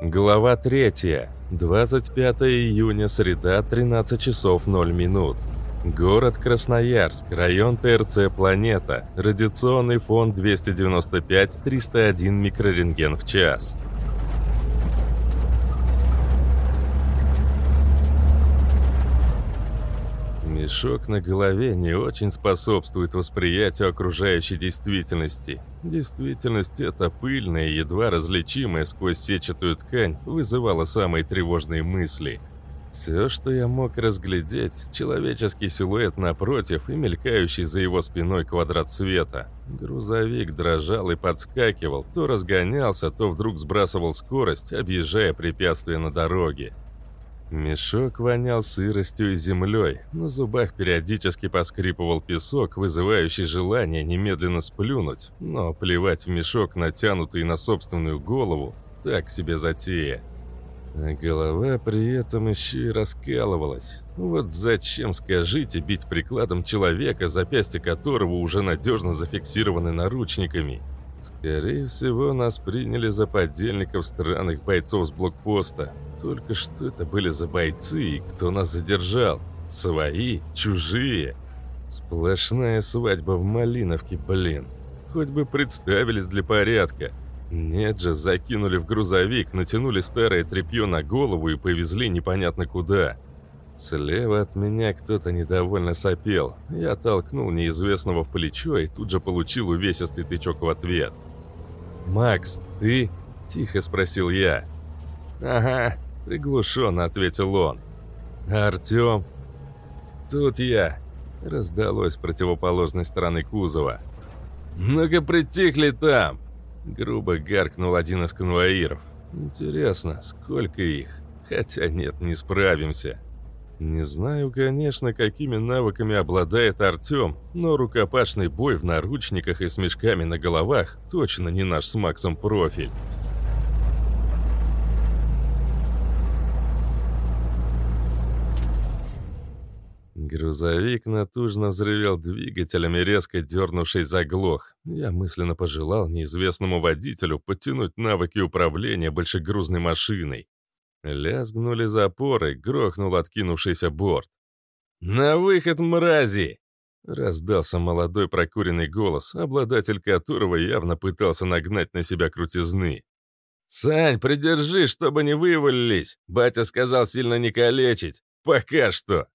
Глава 3. 25 июня, среда, 13 часов 0 минут. Город Красноярск, район ТРЦ «Планета», радиационный фон 295-301 микрорентген в час. Мешок на голове не очень способствует восприятию окружающей действительности. Действительность эта пыльная и едва различимая сквозь сетчатую ткань вызывала самые тревожные мысли – все, что я мог разглядеть, человеческий силуэт напротив и мелькающий за его спиной квадрат света. Грузовик дрожал и подскакивал, то разгонялся, то вдруг сбрасывал скорость, объезжая препятствия на дороге. Мешок вонял сыростью и землей, на зубах периодически поскрипывал песок, вызывающий желание немедленно сплюнуть, но плевать в мешок, натянутый на собственную голову, так себе затея. Голова при этом еще и раскалывалась. Вот зачем, скажите, бить прикладом человека, запястья которого уже надежно зафиксированы наручниками? Скорее всего, нас приняли за подельников странных бойцов с блокпоста. Только что это были за бойцы и кто нас задержал? Свои? Чужие? Сплошная свадьба в Малиновке, блин. Хоть бы представились для порядка. Нет же, закинули в грузовик, натянули старое тряпье на голову и повезли непонятно куда. Слева от меня кто-то недовольно сопел. Я толкнул неизвестного в плечо и тут же получил увесистый тычок в ответ. «Макс, ты?» – тихо спросил я. «Ага», – приглушенно ответил он. «А Артем?» «Тут я», – раздалось с противоположной стороны кузова. «Ну-ка притихли там!» Грубо гаркнул один из конвоиров. Интересно, сколько их? Хотя нет, не справимся. Не знаю, конечно, какими навыками обладает Артем, но рукопашный бой в наручниках и с мешками на головах точно не наш с Максом профиль. Грузовик натужно взревел двигателями, резко дернувшись заглох. Я мысленно пожелал неизвестному водителю подтянуть навыки управления большегрузной машиной. Лязгнули запоры, грохнул откинувшийся борт. «На выход, мрази!» Раздался молодой прокуренный голос, обладатель которого явно пытался нагнать на себя крутизны. «Сань, придержи, чтобы не вывалились! Батя сказал сильно не калечить! Пока что!»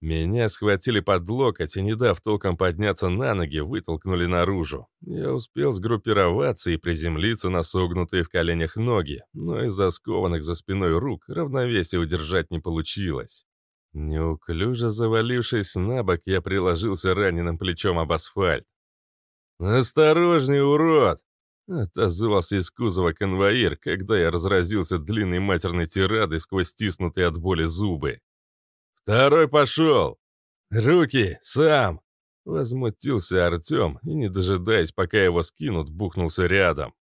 Меня схватили под локоть и, не дав толком подняться на ноги, вытолкнули наружу. Я успел сгруппироваться и приземлиться на согнутые в коленях ноги, но из-за скованных за спиной рук равновесие удержать не получилось. Неуклюже завалившись на бок, я приложился раненым плечом об асфальт. «Осторожней, урод!» Отозвался из кузова конвоир, когда я разразился длинной матерной тирадой сквозь стиснутые от боли зубы. «Второй пошел!» «Руки! Сам!» Возмутился Артем и, не дожидаясь, пока его скинут, бухнулся рядом.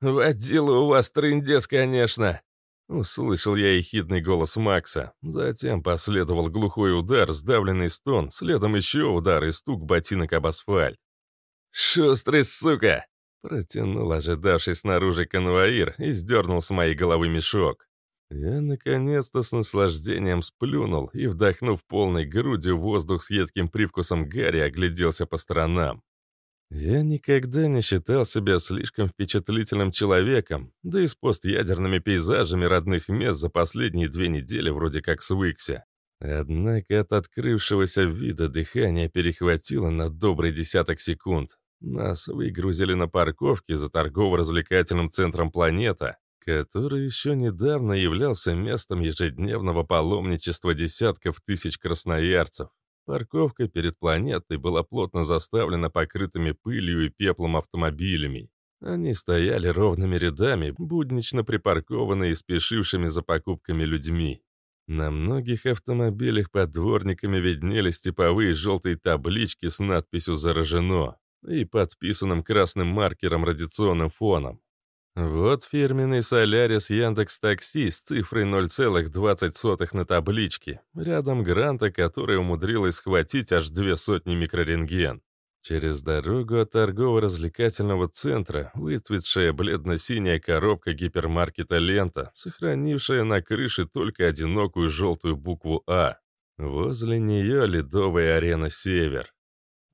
«Водила у вас трындец, конечно!» Услышал я ехидный голос Макса. Затем последовал глухой удар, сдавленный стон, следом еще удар и стук ботинок об асфальт. «Шустрый, сука!» Протянул ожидавший снаружи конвоир и сдернул с моей головы мешок. Я наконец-то с наслаждением сплюнул и, вдохнув полной грудью воздух с едким привкусом гари, огляделся по сторонам. Я никогда не считал себя слишком впечатлительным человеком, да и с постядерными пейзажами родных мест за последние две недели вроде как свыкся. Однако от открывшегося вида дыхание перехватило на добрый десяток секунд. Нас выгрузили на парковке за торгово-развлекательным центром «Планета», который еще недавно являлся местом ежедневного паломничества десятков тысяч красноярцев. Парковка перед планетой была плотно заставлена покрытыми пылью и пеплом автомобилями. Они стояли ровными рядами, буднично припаркованные и спешившими за покупками людьми. На многих автомобилях под дворниками виднелись типовые желтые таблички с надписью «Заражено» и подписанным красным маркером радиационным фоном. Вот фирменный Солярис Яндекс Такси с цифрой 0,20 на табличке. Рядом гранта, которая умудрилась схватить аж две сотни микрорентген. Через дорогу от торгово-развлекательного центра выцветшая бледно-синяя коробка гипермаркета «Лента», сохранившая на крыше только одинокую желтую букву «А». Возле нее ледовая арена «Север».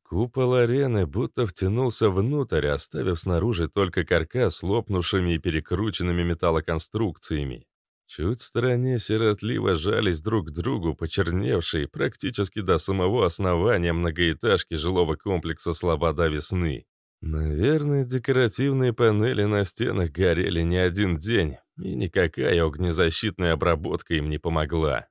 Купол арены будто втянулся внутрь, оставив снаружи только каркас лопнувшими и перекрученными металлоконструкциями. Чуть в стороне сиротливо жались друг к другу почерневшие практически до самого основания многоэтажки жилого комплекса «Слобода весны». Наверное, декоративные панели на стенах горели не один день, и никакая огнезащитная обработка им не помогла.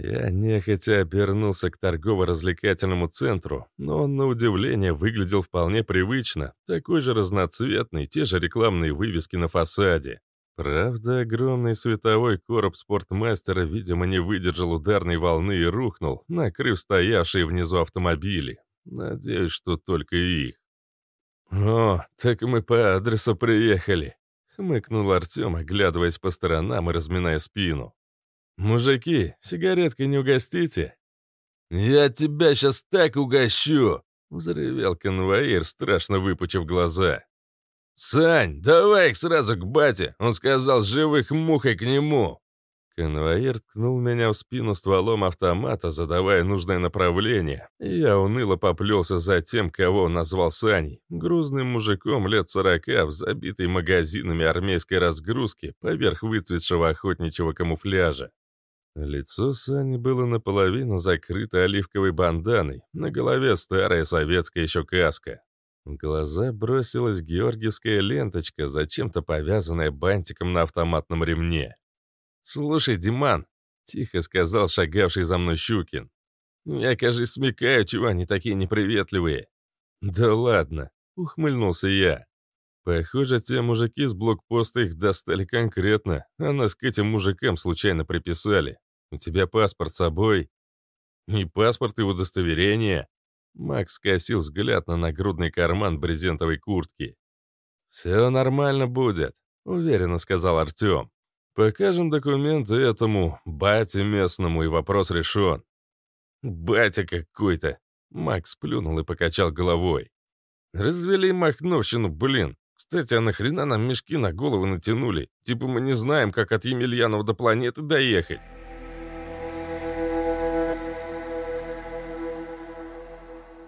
Я нехотя обернулся к торгово-развлекательному центру, но он, на удивление, выглядел вполне привычно, такой же разноцветный, те же рекламные вывески на фасаде. Правда, огромный световой короб спортмастера, видимо, не выдержал ударной волны и рухнул, накрыв стоявшие внизу автомобили. Надеюсь, что только их. «О, так мы по адресу приехали», — хмыкнул Артем, оглядываясь по сторонам и разминая спину. «Мужики, сигареткой не угостите?» «Я тебя сейчас так угощу!» — взревел конвоир, страшно выпучив глаза. «Сань, давай их сразу к бате!» Он сказал, живых мухой к нему!» Конвоир ткнул меня в спину стволом автомата, задавая нужное направление, я уныло поплелся за тем, кого он назвал Саней, грузным мужиком лет сорока, в забитой магазинами армейской разгрузки поверх выцветшего охотничьего камуфляжа. Лицо Сани было наполовину закрыто оливковой банданой, на голове старая советская еще каска. В глаза бросилась георгиевская ленточка, зачем-то повязанная бантиком на автоматном ремне. «Слушай, Диман», — тихо сказал шагавший за мной Щукин, «я, кажется, смекаю, чего они такие неприветливые». «Да ладно», — ухмыльнулся я. «Похоже, те мужики с блокпоста их достали конкретно, а нас к этим мужикам случайно приписали. У тебя паспорт с собой?» «И паспорт, и удостоверение», Макс скосил взгляд на нагрудный карман брезентовой куртки. «Все нормально будет», — уверенно сказал Артем. «Покажем документы этому бате местному, и вопрос решен». «Батя какой-то!» — Макс плюнул и покачал головой. «Развели махновщину, блин. Кстати, а нахрена нам мешки на голову натянули? Типа мы не знаем, как от Емельянова до планеты доехать».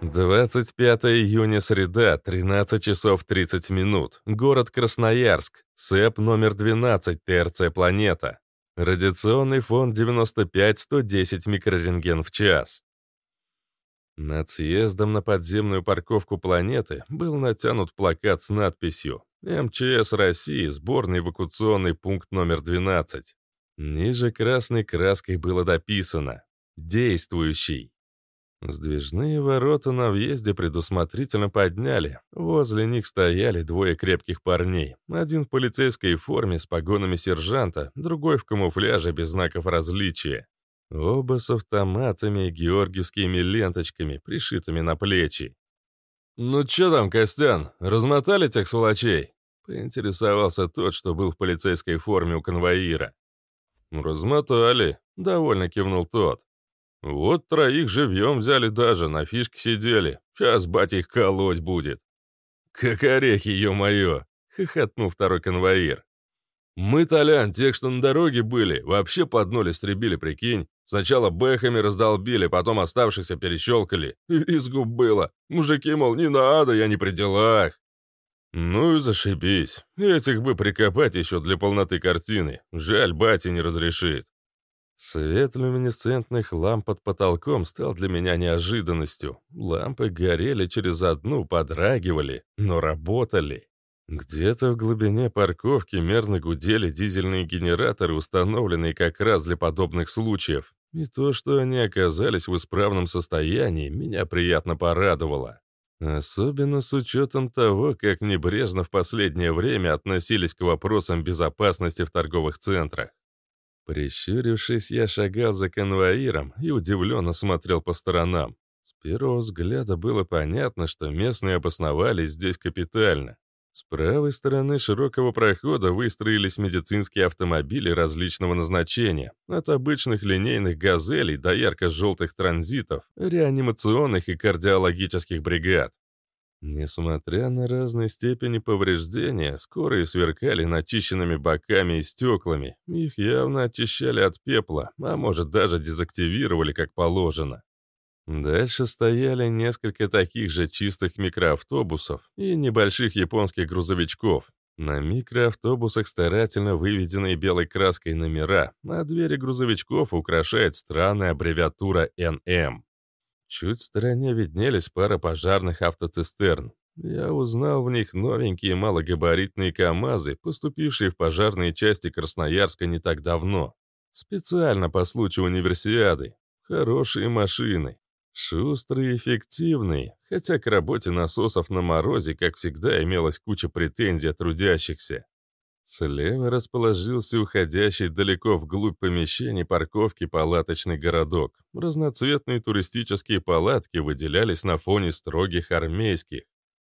25 июня, среда, 13 часов 30 минут. Город Красноярск. СЭП номер 12, ТРЦ «Планета». Радиационный фон 95-110 микрорентген в час. Над съездом на подземную парковку планеты был натянут плакат с надписью «МЧС России, сборный эвакуационный пункт номер 12». Ниже красной краской было дописано «Действующий». Сдвижные ворота на въезде предусмотрительно подняли. Возле них стояли двое крепких парней. Один в полицейской форме с погонами сержанта, другой в камуфляже без знаков различия. Оба с автоматами и георгиевскими ленточками, пришитыми на плечи. «Ну чё там, Костян, размотали тех сволочей?» Поинтересовался тот, что был в полицейской форме у конвоира. «Размотали», — довольно кивнул тот. Вот троих живьем взяли даже, на фишке сидели. Сейчас батя их колоть будет. Как орехи, ё-моё, хохотнул второй конвоир. Мы, Толян, тех, что на дороге были, вообще под ноль истребили, прикинь. Сначала бэхами раздолбили, потом оставшихся перещелкали. Визгу было. Мужики, мол, не надо, я не при делах. Ну и зашибись. Этих бы прикопать еще для полноты картины. Жаль, батя не разрешит. Свет люминесцентных ламп под потолком стал для меня неожиданностью. Лампы горели через одну, подрагивали, но работали. Где-то в глубине парковки мерно гудели дизельные генераторы, установленные как раз для подобных случаев. И то, что они оказались в исправном состоянии, меня приятно порадовало. Особенно с учетом того, как небрежно в последнее время относились к вопросам безопасности в торговых центрах. Прищурившись, я шагал за конвоиром и удивленно смотрел по сторонам. С первого взгляда было понятно, что местные обосновались здесь капитально. С правой стороны широкого прохода выстроились медицинские автомобили различного назначения, от обычных линейных «Газелей» до ярко-желтых транзитов, реанимационных и кардиологических бригад. Несмотря на разные степени повреждения, скорые сверкали начищенными боками и стеклами. Их явно очищали от пепла, а может даже дезактивировали как положено. Дальше стояли несколько таких же чистых микроавтобусов и небольших японских грузовичков. На микроавтобусах старательно выведенные белой краской номера, а двери грузовичков украшает странная аббревиатура «НМ». Чуть в стороне виднелись пара пожарных автоцистерн. Я узнал в них новенькие малогабаритные КАМАЗы, поступившие в пожарные части Красноярска не так давно. Специально по случаю универсиады. Хорошие машины. Шустрые и эффективные, хотя к работе насосов на морозе, как всегда, имелась куча претензий от трудящихся. Слева расположился уходящий далеко вглубь помещений парковки палаточный городок. Разноцветные туристические палатки выделялись на фоне строгих армейских.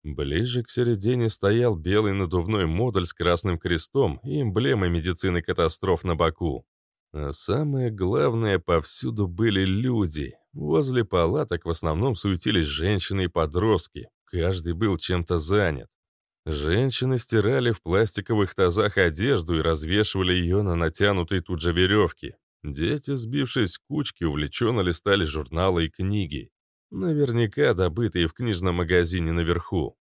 Ближе к середине стоял белый надувной модуль с красным крестом и эмблемой медицины катастроф на боку. А самое главное, повсюду были люди. Возле палаток в основном суетились женщины и подростки. Каждый был чем-то занят. Женщины стирали в пластиковых тазах одежду и развешивали ее на натянутой тут же веревке. Дети, сбившись в кучки, увлеченно листали журналы и книги. Наверняка добытые в книжном магазине наверху.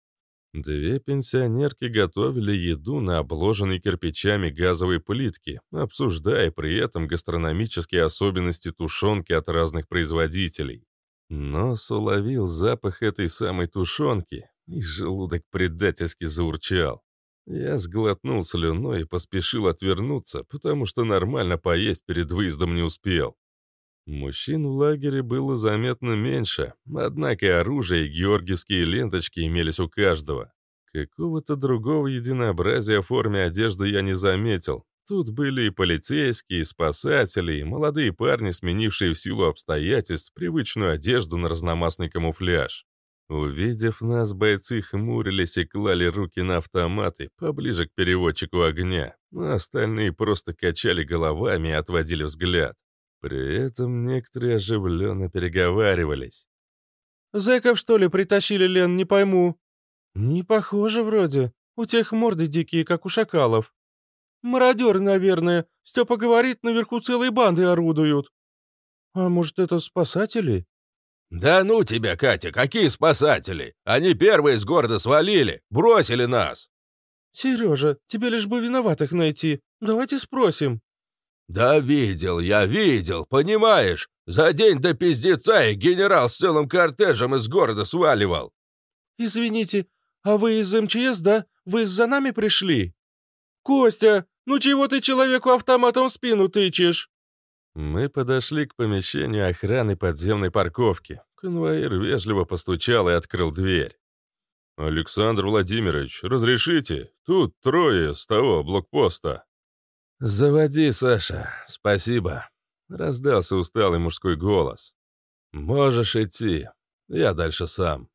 Две пенсионерки готовили еду на обложенной кирпичами газовой плитке, обсуждая при этом гастрономические особенности тушенки от разных производителей. Нос уловил запах этой самой тушенки, и желудок предательски заурчал. Я сглотнул слюной и поспешил отвернуться, потому что нормально поесть перед выездом не успел. Мужчин в лагере было заметно меньше, однако оружие и георгиевские ленточки имелись у каждого. Какого-то другого единообразия в форме одежды я не заметил. Тут были и полицейские, и спасатели, и молодые парни, сменившие в силу обстоятельств привычную одежду на разномастный камуфляж. Увидев нас, бойцы хмурились и клали руки на автоматы поближе к переводчику огня, а остальные просто качали головами и отводили взгляд. При этом некоторые оживленно переговаривались. «Зэков, что ли, притащили, Лен, не пойму?» «Не похоже вроде. У тех морды дикие, как у шакалов». «Мародеры, наверное. Степа говорит, наверху целые банды орудуют». «А может, это спасатели?» «Да ну тебя, Катя, какие спасатели? Они первые с города свалили, бросили нас!» «Сережа, тебе лишь бы виноватых найти. Давайте спросим». «Да видел я, видел, понимаешь? За день до пиздеца и генерал с целым кортежем из города сваливал». «Извините, а вы из МЧС, да? Вы за нами пришли?» «Костя, ну чего ты человеку автоматом в спину тычешь?» Мы подошли к помещению охраны подземной парковки. Конвоир вежливо постучал и открыл дверь. «Александр Владимирович, разрешите? Тут трое с того блокпоста». «Заводи, Саша, спасибо», — раздался усталый мужской голос. «Можешь идти, я дальше сам».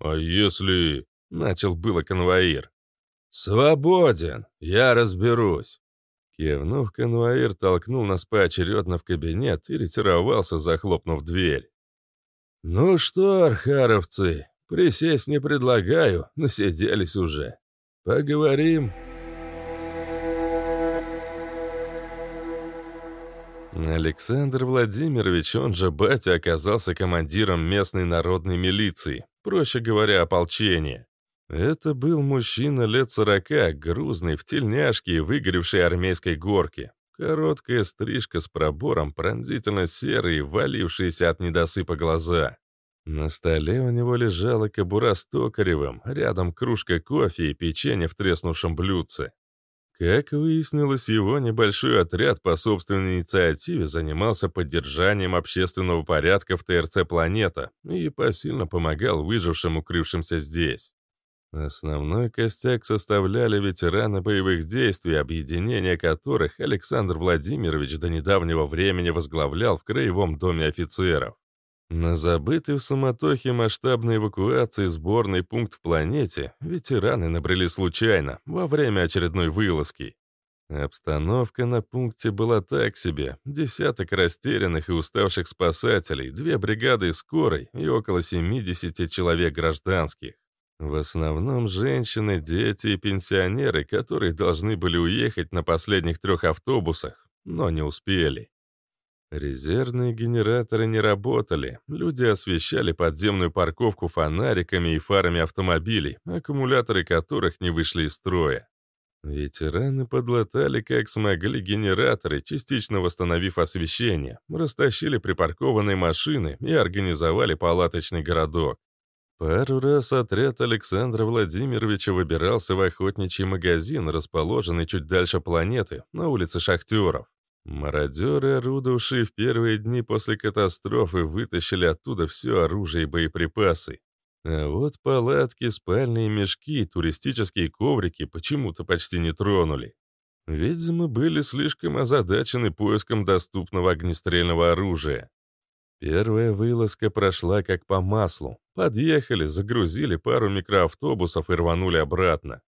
«А если...» — начал было конвоир. «Свободен, я разберусь». Кивнув, конвоир толкнул нас поочередно в кабинет и ретировался, захлопнув дверь. «Ну что, архаровцы, присесть не предлагаю, насиделись уже. Поговорим». Александр Владимирович, он же батя, оказался командиром местной народной милиции, проще говоря, ополчения. Это был мужчина лет сорока, грузный, в тельняшке и выгоревшей армейской горке. Короткая стрижка с пробором, пронзительно серые, валившиеся от недосыпа глаза. На столе у него лежала кобура с токаревым, рядом кружка кофе и печенье в треснувшем блюдце. Как выяснилось, его небольшой отряд по собственной инициативе занимался поддержанием общественного порядка в ТРЦ «Планета» и посильно помогал выжившим, укрывшимся здесь. Основной костяк составляли ветераны боевых действий, объединение которых Александр Владимирович до недавнего времени возглавлял в Краевом доме офицеров. На забытый в суматохе масштабной эвакуации сборный пункт в планете ветераны набрели случайно, во время очередной вылазки. Обстановка на пункте была так себе. Десяток растерянных и уставших спасателей, две бригады скорой и около 70 человек гражданских. В основном женщины, дети и пенсионеры, которые должны были уехать на последних трех автобусах, но не успели. Резервные генераторы не работали, люди освещали подземную парковку фонариками и фарами автомобилей, аккумуляторы которых не вышли из строя. Ветераны подлатали как смогли генераторы, частично восстановив освещение, растащили припаркованные машины и организовали палаточный городок. Пару раз отряд Александра Владимировича выбирался в охотничий магазин, расположенный чуть дальше планеты, на улице Шахтеров. Мародеры, орудовавшие в первые дни после катастрофы, вытащили оттуда все оружие и боеприпасы. А вот палатки, спальные мешки, туристические коврики почему-то почти не тронули. Видимо, были слишком озадачены поиском доступного огнестрельного оружия. Первая вылазка прошла как по маслу. Подъехали, загрузили пару микроавтобусов и рванули обратно.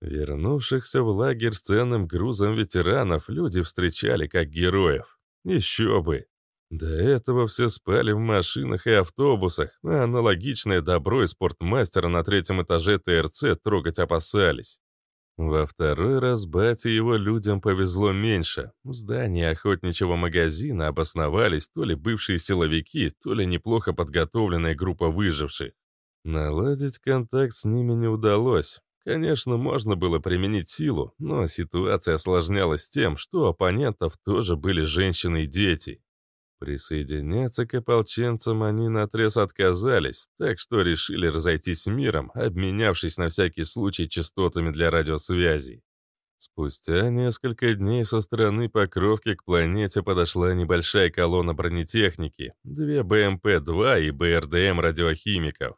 Вернувшихся в лагерь с ценным грузом ветеранов люди встречали как героев. Еще бы! До этого все спали в машинах и автобусах, а аналогичное добро и спортмастера на третьем этаже ТРЦ трогать опасались. Во второй раз бате его людям повезло меньше. В здании охотничьего магазина обосновались то ли бывшие силовики, то ли неплохо подготовленная группа выживших. Наладить контакт с ними не удалось. Конечно, можно было применить силу, но ситуация осложнялась тем, что оппонентов тоже были женщины и дети. Присоединяться к ополченцам они наотрез отказались, так что решили разойтись миром, обменявшись на всякий случай частотами для радиосвязи. Спустя несколько дней со стороны Покровки к планете подошла небольшая колонна бронетехники, две БМП-2 и БРДМ радиохимиков.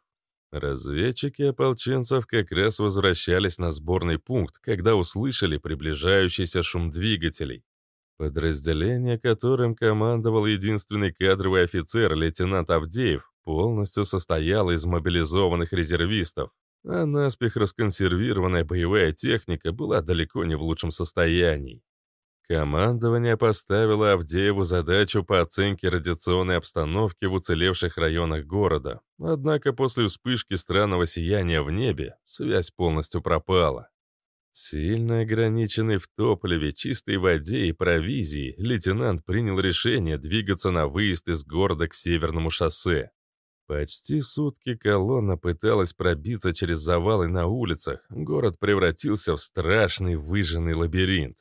Разведчики ополченцев как раз возвращались на сборный пункт, когда услышали приближающийся шум двигателей. Подразделение, которым командовал единственный кадровый офицер, лейтенант Авдеев, полностью состояло из мобилизованных резервистов, а наспех расконсервированная боевая техника была далеко не в лучшем состоянии. Командование поставило Авдееву задачу по оценке радиационной обстановки в уцелевших районах города. Однако после вспышки странного сияния в небе связь полностью пропала. Сильно ограниченный в топливе, чистой воде и провизии, лейтенант принял решение двигаться на выезд из города к северному шоссе. Почти сутки колонна пыталась пробиться через завалы на улицах. Город превратился в страшный выжженный лабиринт.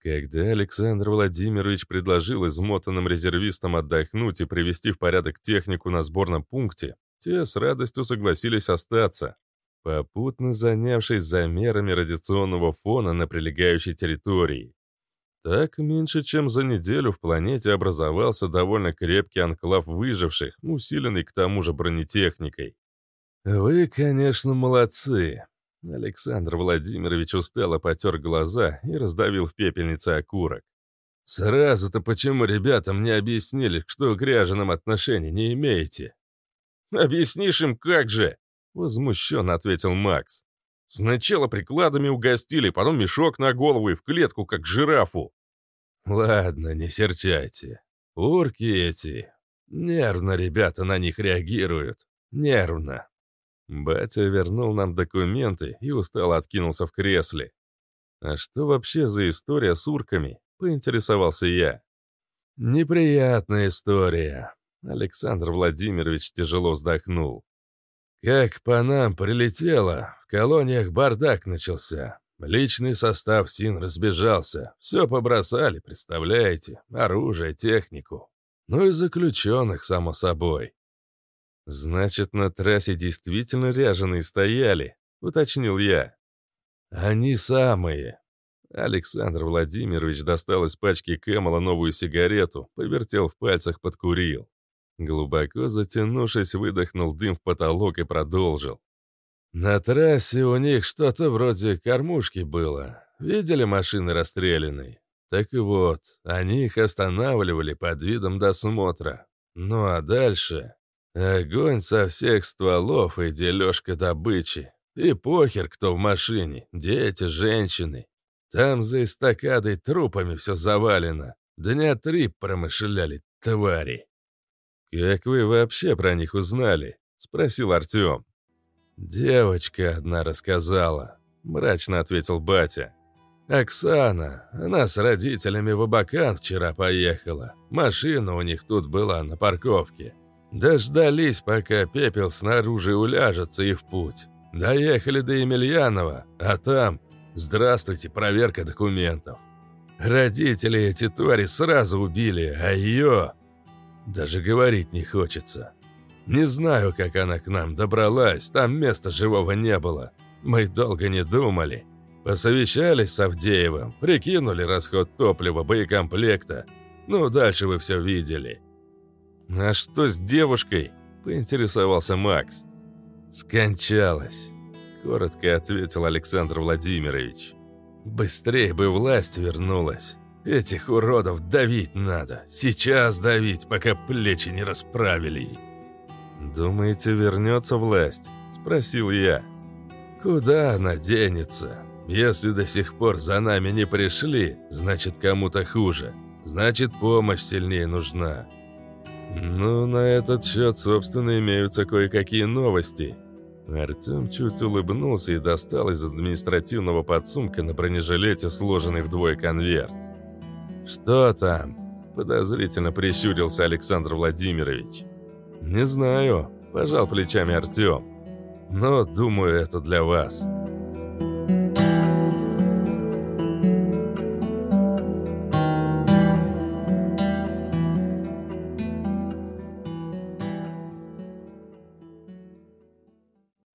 Когда Александр Владимирович предложил измотанным резервистам отдохнуть и привести в порядок технику на сборном пункте, те с радостью согласились остаться, попутно занявшись замерами радиационного фона на прилегающей территории. Так, меньше чем за неделю в планете образовался довольно крепкий анклав выживших, усиленный к тому же бронетехникой. «Вы, конечно, молодцы», Александр Владимирович устало потер глаза и раздавил в пепельнице окурок. «Сразу-то почему ребятам не объяснили, что к ряженым отношений не имеете?» «Объяснишь им как же?» — возмущенно ответил Макс. «Сначала прикладами угостили, потом мешок на голову и в клетку, как жирафу». «Ладно, не серчайте. Урки эти. Нервно ребята на них реагируют. Нервно. Батя вернул нам документы и устало откинулся в кресле. «А что вообще за история с урками?» — поинтересовался я. «Неприятная история», — Александр Владимирович тяжело вздохнул. «Как по нам прилетело, в колониях бардак начался. Личный состав СИН разбежался. Все побросали, представляете? Оружие, технику. Ну и заключенных, само собой. «Значит, на трассе действительно ряженые стояли», — уточнил я. «Они самые». Александр Владимирович достал из пачки Кэмела новую сигарету, повертел в пальцах, подкурил. Глубоко затянувшись, выдохнул дым в потолок и продолжил. «На трассе у них что-то вроде кормушки было. Видели машины расстрелянные? Так вот, они их останавливали под видом досмотра. Ну а дальше...» Огонь со всех стволов и дележка добычи. И похер, кто в машине, дети, женщины. Там за эстакадой трупами все завалено. Дня три промышляли твари. «Как вы вообще про них узнали?» — спросил Артем. «Девочка одна рассказала», — мрачно ответил батя. «Оксана, она с родителями в Абакан вчера поехала. Машина у них тут была на парковке. Дождались, пока пепел снаружи уляжется и в путь. Доехали до Емельянова, а там... Здравствуйте, проверка документов. Родители эти твари сразу убили, а ее... Даже говорить не хочется. Не знаю, как она к нам добралась, там места живого не было. Мы долго не думали. Посовещались с Авдеевым, прикинули расход топлива, боекомплекта. Ну, дальше вы все видели. «А что с девушкой?» – поинтересовался Макс. «Скончалась», – коротко ответил Александр Владимирович. «Быстрее бы власть вернулась. Этих уродов давить надо. Сейчас давить, пока плечи не расправили». «Думаете, вернется власть?» – спросил я. «Куда она денется? Если до сих пор за нами не пришли, значит, кому-то хуже. Значит, помощь сильнее нужна. Ну, на этот счет, собственно, имеются кое-какие новости. Артем чуть улыбнулся и достал из административного подсумка на бронежилете сложенный вдвое конверт. «Что там?» – подозрительно прищурился Александр Владимирович. «Не знаю», – пожал плечами Артем. «Но, думаю, это для вас».